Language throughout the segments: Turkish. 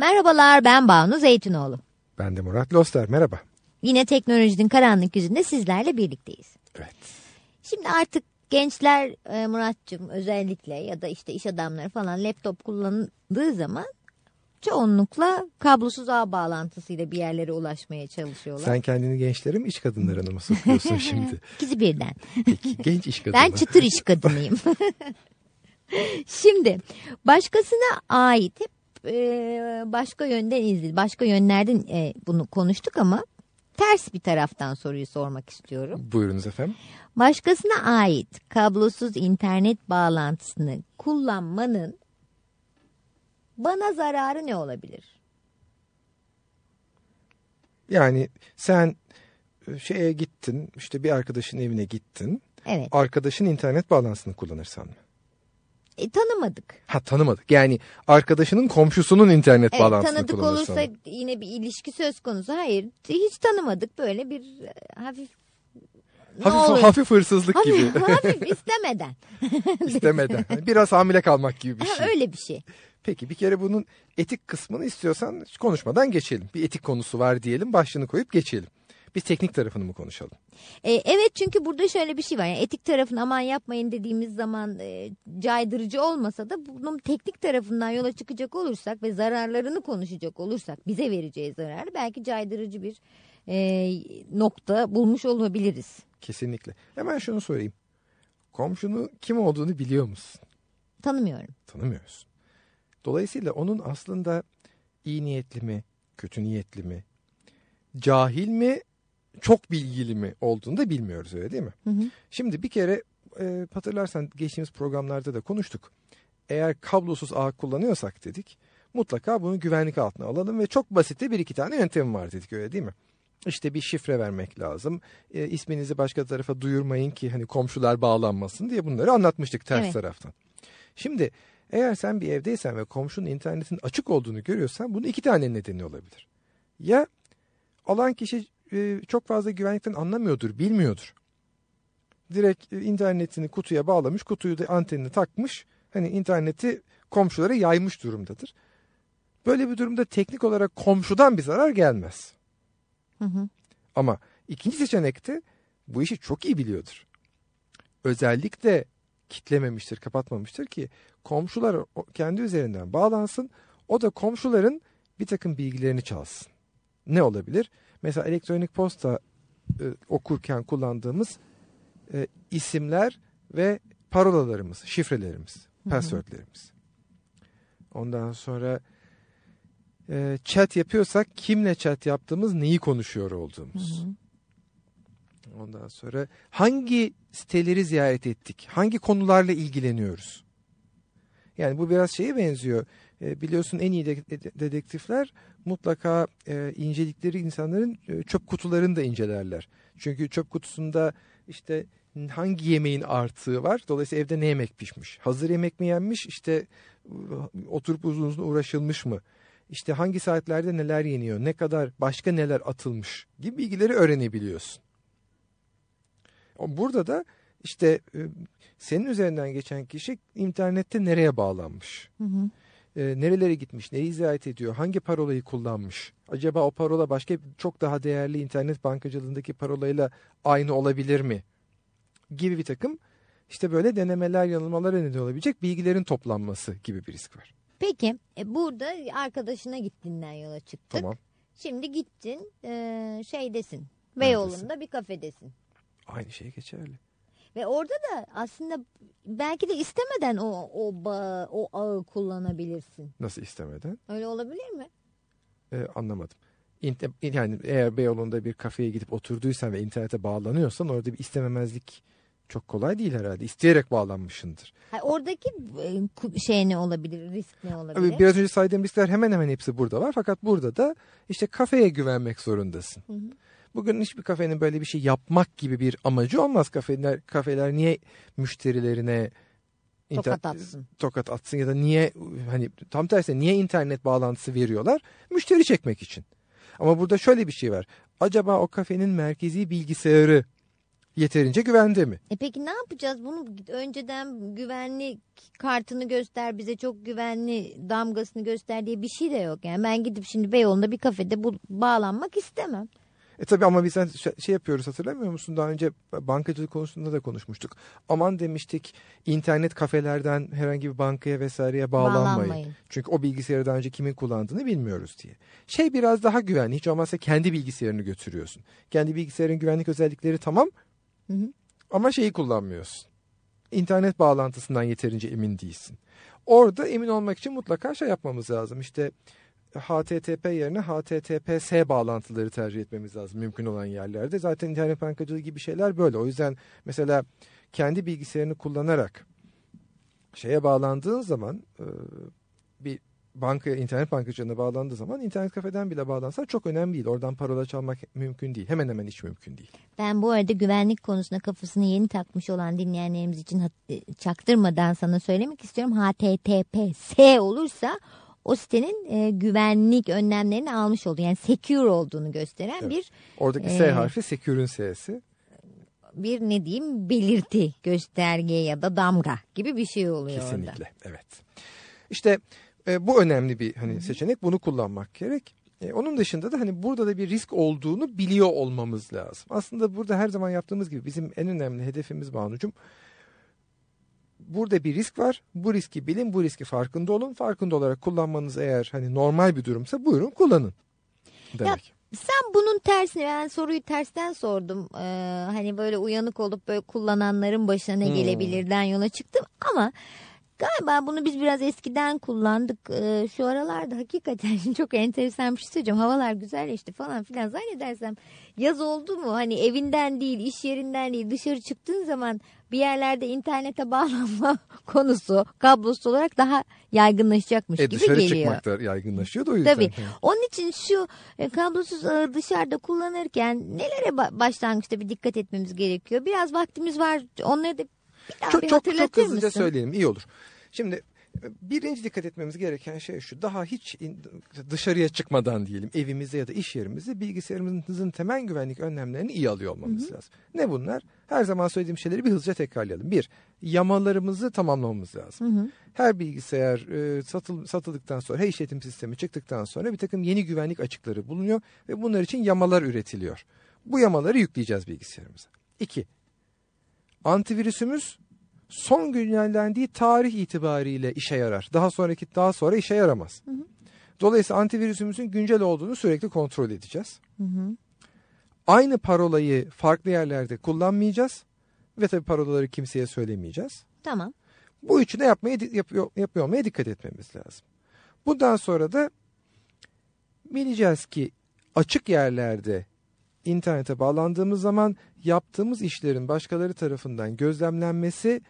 Merhabalar ben Banu Zeytinoğlu. Ben de Murat Loster merhaba. Yine teknolojinin karanlık yüzünde sizlerle birlikteyiz. Evet. Şimdi artık gençler e, Murat'cığım özellikle ya da işte iş adamları falan laptop kullandığı zaman çoğunlukla kablosuz ağ bağlantısıyla bir yerlere ulaşmaya çalışıyorlar. Sen kendini gençlerin mi iş kadınlarına mı sokuyorsun şimdi? İkisi birden. Peki, genç iş kadını. Ben çıtır iş kadınıyım. Şimdi başkasına ait hep e, başka yönden izledik. Başka yönlerden e, bunu konuştuk ama ters bir taraftan soruyu sormak istiyorum. Buyurunuz efendim. Başkasına ait kablosuz internet bağlantısını kullanmanın bana zararı ne olabilir? Yani sen e, şeye gittin işte bir arkadaşın evine gittin. Evet. Arkadaşın internet bağlantısını kullanırsan mı? E, tanımadık. Ha tanımadık. Yani arkadaşının komşusunun internet Evet, bağlantısını tanıdık kullanırsan. olursa yine bir ilişki söz konusu. Hayır, hiç tanımadık. Böyle bir e, hafif ne Hafif, olur? hafif hırsızlık gibi. Hafif, hafif istemeden. İstemeden. Hani biraz hamile kalmak gibi bir Ha, şey. Öyle bir şey. Peki bir kere bunun etik kısmını istiyorsan konuşmadan geçelim. Bir etik konusu var diyelim başlığını koyup geçelim. Biz teknik tarafını mı konuşalım? E, evet çünkü burada şöyle bir şey var. Yani etik tarafını aman yapmayın dediğimiz zaman e, caydırıcı olmasa da bunun teknik tarafından yola çıkacak olursak ve zararlarını konuşacak olursak bize vereceği zararı belki caydırıcı bir e, nokta bulmuş olabiliriz. Kesinlikle. Hemen şunu sorayım. Komşunun kim olduğunu biliyor musun? Tanımıyorum. Tanımıyorsun. Dolayısıyla onun aslında iyi niyetli mi, kötü niyetli mi, cahil mi, çok bilgili mi olduğunu da bilmiyoruz öyle değil mi? Hı hı. Şimdi bir kere e, hatırlarsan geçtiğimiz programlarda da konuştuk. Eğer kablosuz ağ kullanıyorsak dedik mutlaka bunu güvenlik altına alalım ve çok basit de bir iki tane yöntem var dedik öyle değil mi? İşte bir şifre vermek lazım. E, isminizi başka tarafa duyurmayın ki hani komşular bağlanmasın diye bunları anlatmıştık ters Evet. taraftan. Şimdi eğer sen bir evdeysen ve komşunun internetin açık olduğunu görüyorsan bunun iki tane nedeni olabilir. Ya alan kişi e, çok fazla güvenlikten anlamıyordur, bilmiyordur. Direkt e, internetini kutuya bağlamış, kutuyu da antenini takmış. Hani interneti komşulara yaymış durumdadır. Böyle bir durumda teknik olarak komşudan bir zarar gelmez. Hı hı. Ama ikinci seçenekte bu işi çok iyi biliyordur. Özellikle kitlememiştir, kapatmamıştır ki komşular kendi üzerinden bağlansın. O da komşuların bir takım bilgilerini çalsın. Ne olabilir? Mesela elektronik posta e, okurken kullandığımız e, isimler ve parolalarımız, şifrelerimiz, passwordlerimiz. Ondan sonra e, chat yapıyorsak kimle chat yaptığımız, neyi konuşuyor olduğumuz. Ondan sonra hangi siteleri ziyaret ettik? Hangi konularla ilgileniyoruz? Yani bu biraz şeye benziyor. E, biliyorsun en iyi de- de- dedektifler mutlaka e, incelikleri insanların e, çöp kutularını da incelerler. Çünkü çöp kutusunda işte hangi yemeğin artığı var. Dolayısıyla evde ne yemek pişmiş? Hazır yemek mi yenmiş? İşte e, oturup uzun uzun uğraşılmış mı? İşte hangi saatlerde neler yeniyor? Ne kadar başka neler atılmış gibi bilgileri öğrenebiliyorsun. Burada da işte e, senin üzerinden geçen kişi internette nereye bağlanmış? Hı hı. E, nerelere gitmiş? Neyi ziyaret ediyor? Hangi parolayı kullanmış? Acaba o parola başka çok daha değerli internet bankacılığındaki parolayla aynı olabilir mi? Gibi bir takım işte böyle denemeler yanılmalara neden olabilecek bilgilerin toplanması gibi bir risk var. Peki e, burada arkadaşına gittiğinden yola çıktık. Tamam. Şimdi gittin e, şeydesin. Beyoğlu'nda bir kafedesin. Aynı şey geçerli. Ve orada da aslında belki de istemeden o o bağı, o ağı kullanabilirsin. Nasıl istemeden? Öyle olabilir mi? E, anlamadım. İnte- Yani eğer Beyoğlu'nda bir kafeye gidip oturduysan ve internete bağlanıyorsan orada bir istememezlik çok kolay değil herhalde. İsteyerek bağlanmışsındır. Ha, oradaki e, şey ne olabilir, risk ne olabilir? Abi biraz önce saydığım riskler hemen hemen hepsi burada var. Fakat burada da işte kafeye güvenmek zorundasın. Hı hı. Bugün hiçbir kafenin böyle bir şey yapmak gibi bir amacı olmaz. Kafeler, kafeler niye müşterilerine Tokat atsın. tokat atsın ya da niye hani tam tersine niye internet bağlantısı veriyorlar? Müşteri çekmek için. Ama burada şöyle bir şey var. Acaba o kafenin merkezi bilgisayarı Yeterince güvende mi? E peki ne yapacağız? Bunu önceden güvenlik kartını göster bize çok güvenli damgasını göster diye bir şey de yok. Yani ben gidip şimdi Beyoğlu'nda bir kafede bu, bağlanmak istemem. E tabi ama biz şey yapıyoruz hatırlamıyor musun? Daha önce bankacılık konusunda da konuşmuştuk. Aman demiştik internet kafelerden herhangi bir bankaya vesaireye bağlanmayın. bağlanmayın. Çünkü o bilgisayarı daha önce kimin kullandığını bilmiyoruz diye. Şey biraz daha güvenli. Hiç olmazsa kendi bilgisayarını götürüyorsun. Kendi bilgisayarın güvenlik özellikleri tamam hı hı. ama şeyi kullanmıyorsun. İnternet bağlantısından yeterince emin değilsin. Orada emin olmak için mutlaka şey yapmamız lazım. İşte HTTP yerine HTTPS bağlantıları tercih etmemiz lazım mümkün olan yerlerde. Zaten internet bankacılığı gibi şeyler böyle. O yüzden mesela kendi bilgisayarını kullanarak şeye bağlandığın zaman e, bir banka internet bankacılığına bağlandığı zaman internet kafeden bile bağlansa çok önemli değil. Oradan parola çalmak mümkün değil. Hemen hemen hiç mümkün değil. Ben bu arada güvenlik konusunda kafasını yeni takmış olan dinleyenlerimiz için e, çaktırmadan sana söylemek istiyorum. HTTPS olursa o sitenin e, güvenlik önlemlerini almış oldu. Yani secure olduğunu gösteren evet. bir... Oradaki e, S harfi secure'ün S'si. Bir ne diyeyim belirti, gösterge ya da damga gibi bir şey oluyor Kesinlikle, orada. Kesinlikle evet. İşte e, bu önemli bir hani seçenek bunu kullanmak gerek. E, onun dışında da hani burada da bir risk olduğunu biliyor olmamız lazım. Aslında burada her zaman yaptığımız gibi bizim en önemli hedefimiz Banucum burada bir risk var. Bu riski bilin, bu riski farkında olun. Farkında olarak kullanmanız eğer hani normal bir durumsa buyurun kullanın. Demek. Ya, sen bunun tersini ben soruyu tersten sordum. Ee, hani böyle uyanık olup böyle kullananların başına ne hmm. gelebilirden yola çıktım ama Galiba bunu biz biraz eskiden kullandık. Ee, şu aralarda hakikaten çok enteresan bir şey söyleyeceğim. Havalar güzelleşti falan filan zannedersem yaz oldu mu? Hani evinden değil, iş yerinden değil dışarı çıktığın zaman bir yerlerde internete bağlanma konusu kablosuz olarak daha yaygınlaşacakmış e, gibi geliyor. Dışarı çıkmak da yaygınlaşıyor da o yüzden. Tabii. Onun için şu e, kablosuz ağı dışarıda kullanırken nelere başlangıçta bir dikkat etmemiz gerekiyor? Biraz vaktimiz var. Onları da çok, çok, çok hızlıca mısın? söyleyelim iyi olur. Şimdi birinci dikkat etmemiz gereken şey şu. Daha hiç dışarıya çıkmadan diyelim evimizde ya da iş yerimizde bilgisayarımızın temel güvenlik önlemlerini iyi alıyor olmamız hı hı. lazım. Ne bunlar? Her zaman söylediğim şeyleri bir hızlıca tekrarlayalım. Bir, yamalarımızı tamamlamamız lazım. Hı hı. Her bilgisayar e, satıl, satıldıktan sonra, her işletim sistemi çıktıktan sonra bir takım yeni güvenlik açıkları bulunuyor ve bunlar için yamalar üretiliyor. Bu yamaları yükleyeceğiz bilgisayarımıza. İki, antivirüsümüz son güncellendiği tarih itibariyle işe yarar. Daha sonraki daha sonra işe yaramaz. Hı hı. Dolayısıyla antivirüsümüzün güncel olduğunu sürekli kontrol edeceğiz. Hı hı. Aynı parolayı farklı yerlerde kullanmayacağız ve tabii parolaları kimseye söylemeyeceğiz. Tamam. Bu üçünü yapmaya yapıyor, yapıyor olmaya dikkat etmemiz lazım. Bundan sonra da bileceğiz ki açık yerlerde internete bağlandığımız zaman yaptığımız işlerin başkaları tarafından gözlemlenmesi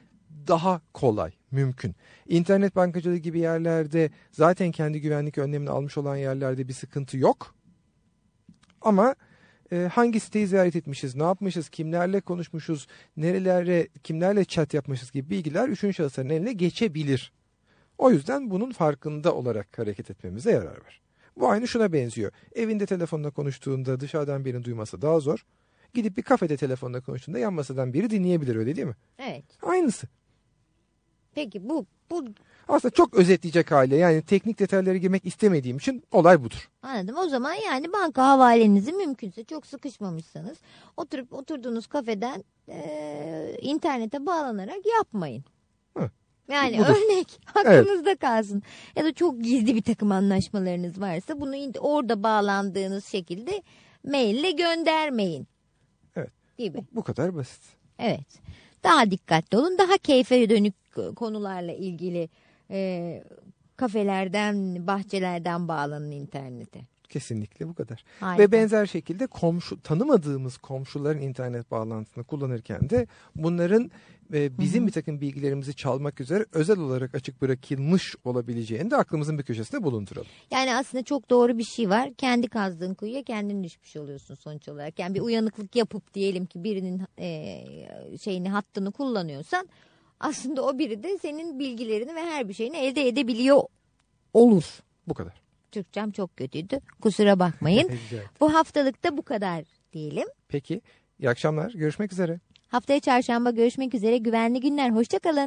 daha kolay, mümkün. İnternet bankacılığı gibi yerlerde zaten kendi güvenlik önlemini almış olan yerlerde bir sıkıntı yok. Ama e, hangi siteyi ziyaret etmişiz, ne yapmışız, kimlerle konuşmuşuz, nerelere, kimlerle chat yapmışız gibi bilgiler üçüncü şahısların eline geçebilir. O yüzden bunun farkında olarak hareket etmemize yarar var. Bu aynı şuna benziyor. Evinde telefonla konuştuğunda dışarıdan birini duyması daha zor. Gidip bir kafede telefonla konuştuğunda yan masadan biri dinleyebilir öyle değil mi? Evet. Aynısı. Peki bu bu aslında çok özetleyecek hale yani teknik detaylara girmek istemediğim için olay budur. Anladım. O zaman yani banka havalenizi mümkünse çok sıkışmamışsanız oturup oturduğunuz kafeden e, internete bağlanarak yapmayın. Yani Budur. örnek aklınızda evet. kalsın. Ya da çok gizli bir takım anlaşmalarınız varsa bunu orada bağlandığınız şekilde maille göndermeyin. Evet. Gibi. Bu, bu kadar basit. Evet. Daha dikkatli olun. Daha keyfe dönük konularla ilgili e, kafelerden, bahçelerden bağlanın internete. Kesinlikle bu kadar. Harika. Ve benzer şekilde komşu tanımadığımız komşuların internet bağlantısını kullanırken de bunların e, bizim Hı-hı. bir takım bilgilerimizi çalmak üzere özel olarak açık bırakılmış olabileceğini de aklımızın bir köşesinde bulunduralım. Yani aslında çok doğru bir şey var. Kendi kazdığın kuyuya kendin düşmüş oluyorsun sonuç olarak. Yani bir uyanıklık yapıp diyelim ki birinin e, şeyini hattını kullanıyorsan aslında o biri de senin bilgilerini ve her bir şeyini elde edebiliyor olur. Bu kadar. Türkçem çok kötüydü. Kusura bakmayın. bu haftalık da bu kadar diyelim. Peki. İyi akşamlar. Görüşmek üzere. Haftaya çarşamba görüşmek üzere güvenli günler. Hoşçakalın.